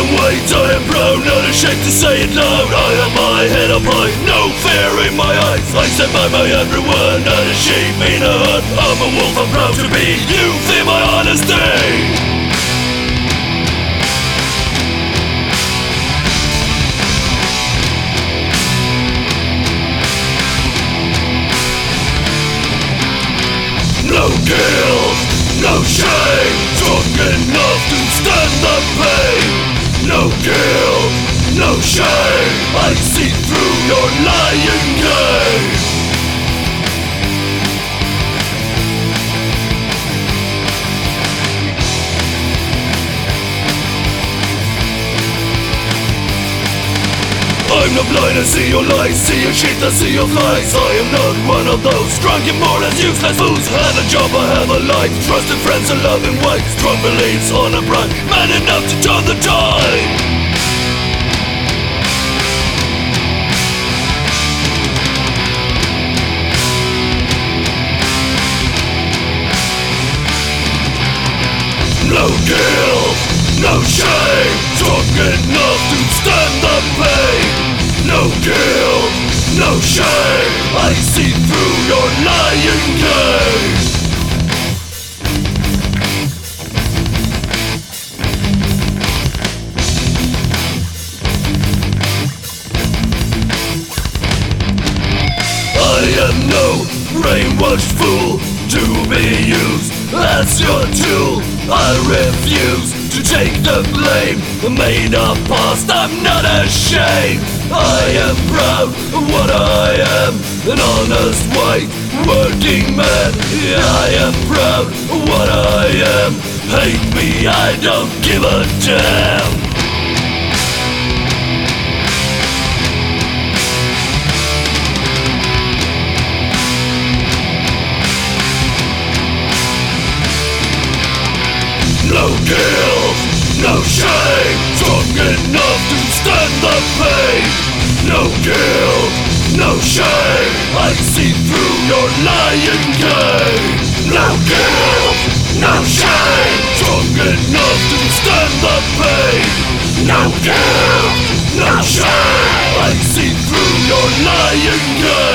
weight, I am proud, not ashamed to say it loud. I have my head up high, no fear in my eyes. I stand by my everyone, not a sheep in a hut I'm a wolf, I'm proud to be, you. Fear my honesty. No guilt, no shame. Strong enough to stand the pain No guilt, no shame. I see through your lying I'm not blind, I see your lies See your shit, I see your flies I am not one of those drunk and useless fools. Have a job, I have a life. Trusted friends, a loving wife Strong beliefs on a pride Man enough to turn the tide. No guilt, no shame. Strong enough shame I see through your lying game I am no brainwashed fool to be used as your tool. I refuse to take the blame. I Made up past, I'm not ashamed. I am proud of what I am, an honest white working man. I am proud of what I am. Hate me, I don't give a damn. No guilt, no shame Strong enough to stand No guilt, no shame. I see through your lying game. No guilt, no shame. Strong enough to stand the pain. No guilt, no shame. I see through your lying game